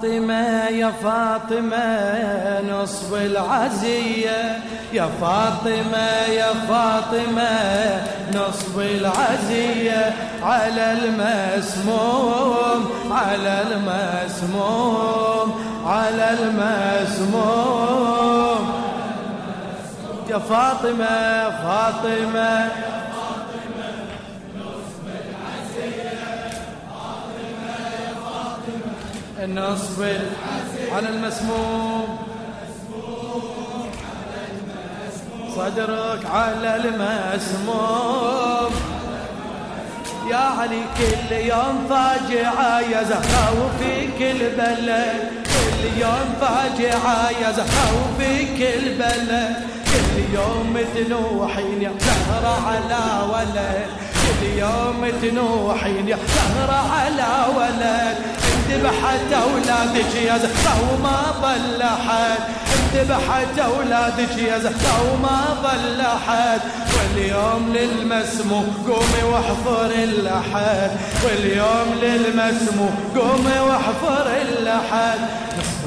فاطمة يا فاطمة نصب العزية. يا فاطمة يا فاطمة نصب العزية. على المسموم على المسموم على المسموم. يا فاطمة فاطمة نصبر على المسموم. صدرك على المسموم. يا علي كل يوم فاجعة يا زهرة وفي كل بلد. كل يوم فاجعة يا زهرة وفي كل بلد. كل يوم تنوحين يا زهرة على ولد. كل يوم تنوحين يا زهرة على ولد. انذبحت اولادك يا زهره وما ظل أحد. انذبحت اولادك يا زهره وما ظل أحد. واليوم للمسمو قومي واحفر الأحد. واليوم للمسمو قومي واحفر الأحد.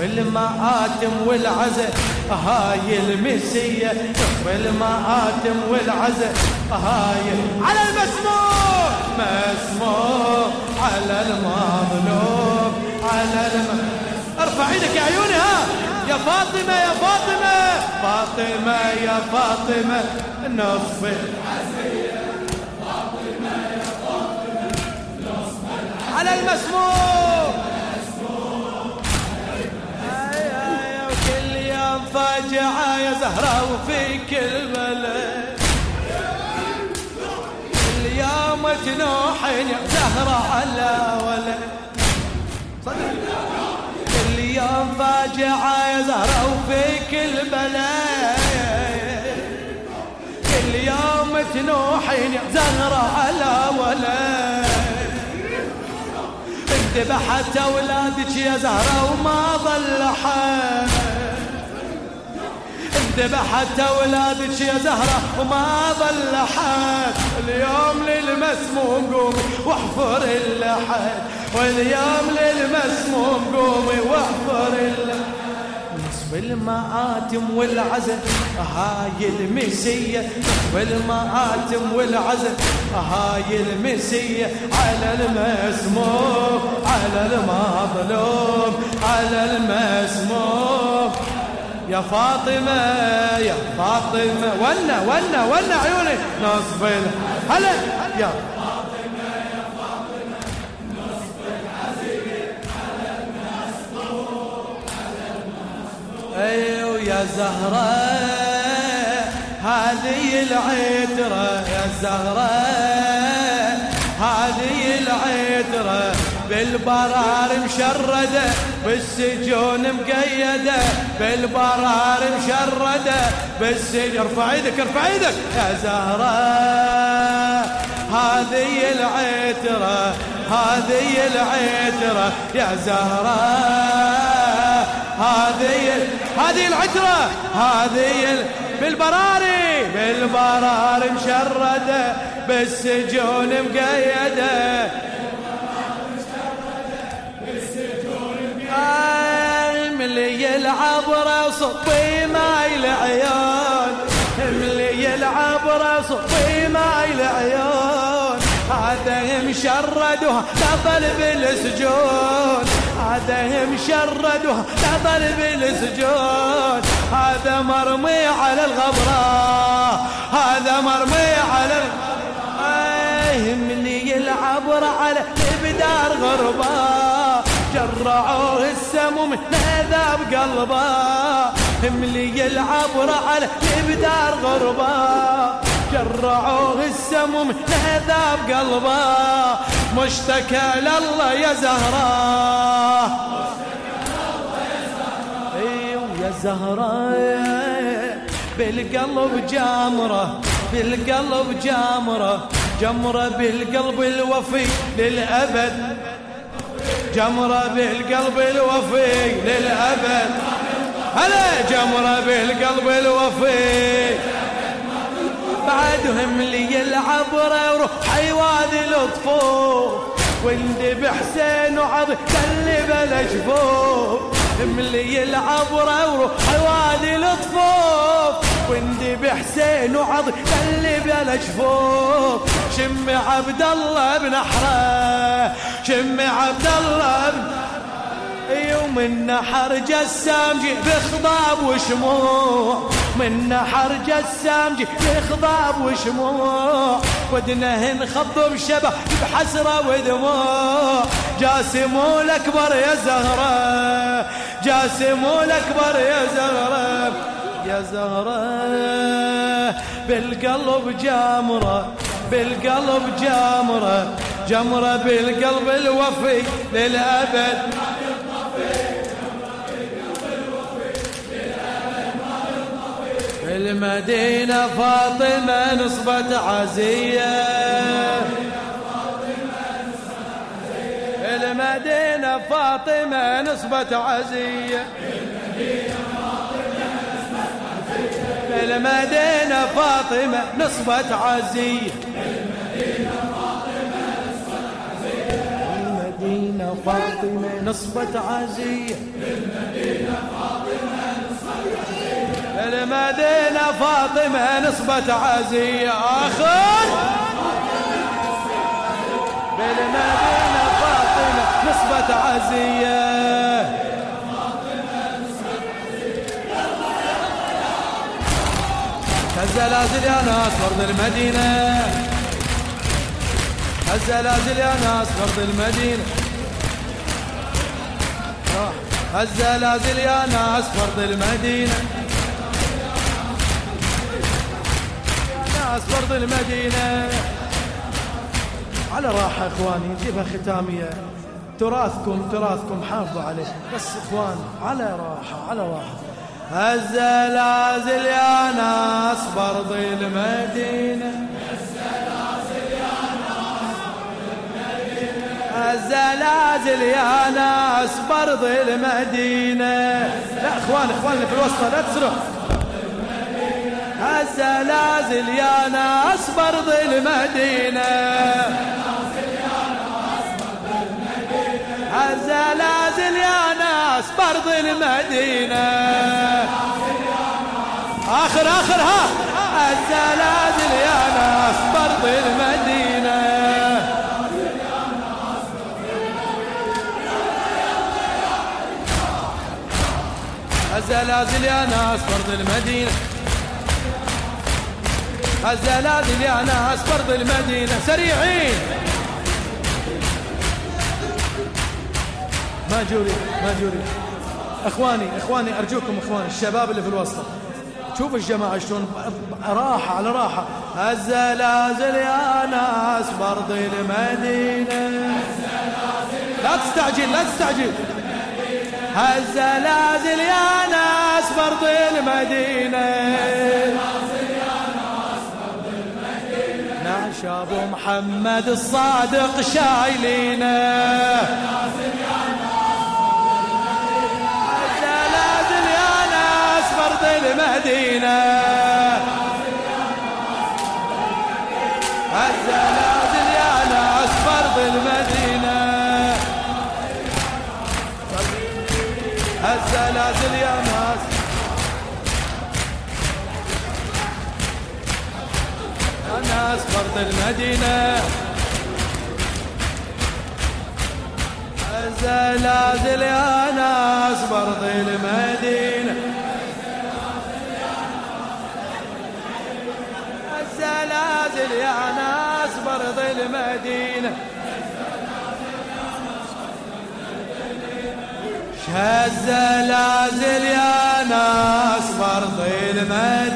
نصف المآتم والعزة هاي المسية. نصف المآتم والعزة هاي على المسمو مسمو على المظلوم على الم... ارفع إيدك يا عيوني ها! يا فاطمة يا فاطمة! فاطمة يا فاطمة نصف على المسموم! كل بلد كل يوم تنوحين يا زهرة على ولد كل يوم فاجعة يا زهرة وفي كل بلد كل يوم تنوحين يا زهرة على ولد انذبحت اولادك يا زهرة وما ظل حد انذبحت اولادك يا زهرة وما ظل حد اليوم للمسموم قوم واحفر اللحد. واليوم للمسموم قومي واحفر نصف المآتم والعزم هاي المسية. نصف المآتم والعزم هاي المسية. على المسموم على المظلوم على المسموم. يا فاطمة يا فاطمة. ونا ونا ونا عيوني. نصف هلا. يا. أيوه يا زهرة هذه العترة يا زهرة هذه العترة بالبرار مشردة بالسجون مقيدة. بالبرار مشردة بالسجن ارفع إيدك ارفع إيدك. يا زهرة هذه العترة هذه العترة. يا زهرة هذه هذه العترة هذه بالبراري بالبراري مشردة بالسجون مقيدة. يلعب صبي ماي العيون ملي يلعب صبي ماي العيون هذا مشرد وهذا بالسجون. هذا مشرد وهذا بالسجون. هذا مرمي على الغبراء هذا مرمي على الغبراء مني العبر على بدار غربا جرعوه السموم نذاب قلبه هملي العبر على بدار غربا جرعوه السموم نذاب قلبه مشتكى لله يا زهراء إيوه يا زهراء بالقلب جامرة بالقلب جامرة. جمرة بالقلب الوفي للأبد. جمرة بالقلب الوفي للأبد. هلا جمرة بالقلب الوفي. بعدهم لي العبرة وروح حيوان الطفوف واندب حسين وعض قلب الجفوف ملي العبرة وروح وادي الطفوف وندي بحسين وعض قلب يا جفوف شم عبد الله بنحره شم عبد الله بن يوم النحر جسام بخضاب وشموع. من نحر جسام بخضاب وشموع. ودنه نخض بشبه بحسرة ودموع. جاسمو الأكبر يا زهرة. جاسمو الأكبر يا زهرة. يا زهرة. بالقلب جامرة. بالقلب جامرة. جمرة بالقلب الوفي للأبد. المدينة فاطمة نصبت عزية. المدينة فاطمة نصبت عزية. المدينة فاطمة نصبت عزية. المدينة فاطمة نصبت عزية. المدينة فاطمة المدينة فاطمة نصبت عزية آخر. بالمدينة فاطمة نصبت عزية الزلازل يا ناس فرض المدينة الزلازل يا ناس فرض المدينة الزلازل يا ناس فرض المدينة ناس برض المدينة. على راحة إخواني جيبها ختامية. تراثكم تراثكم حافظوا عليه. بس إخوان على راحة على راحة. الزلازل يا ناس برض المدينة. الزلازل يا ناس برض المدينة. لا إخوان اخوان في الوسط لا تسرح الزلازل يا ناس برض المدينة. الزلازل يا ناس برض المدينة. آخر آخر ها. الزلازل يا ناس برض المدينة. الزلازل يا ناس برض المدينة. الزلازل يا ناس فرض المدينة سريعين. ما جوري ما جوري. إخواني إخواني أرجوكم إخواني الشباب اللي في الوسط. شوف الجماعة شلون راحة على راحة. الزلازل يا ناس برض المدينة لا تستعجل لا تستعجل. الزلازل يا ناس برض المدينة شابو محمد الصادق شايلينه. المدينة. الزلازل يا ناس فرد المدينة. الزلازل يا ناس ناس فرد المدينة الزلازل يا ناس برض المدينة. الزلازل يا ناس برض المدينة. الزلازل يا ناس برض المدينة.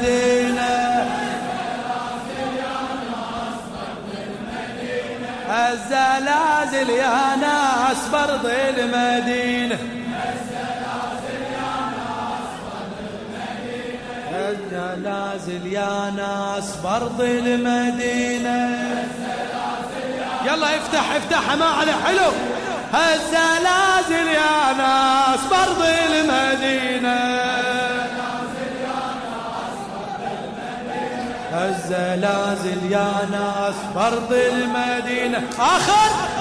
الزلازل يا ناس برض المدينة. الزلازل يا ناس برض المدينة. يلا افتح افتح ما على حلو. الزلازل يا ناس برض المدينة. الزلازل يا ناس فرض المدينة. آخر.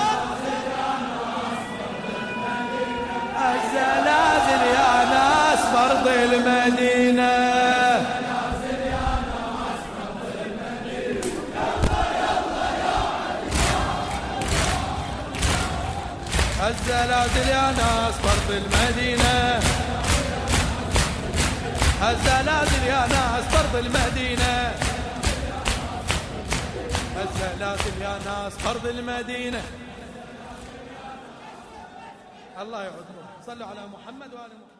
الزلازل يا ناس برض المدينة. الزلازل يا ناس برض المدينة. الزلازل يا ناس برض المدينة. الله يعذكم صلوا على محمد وآل محمد.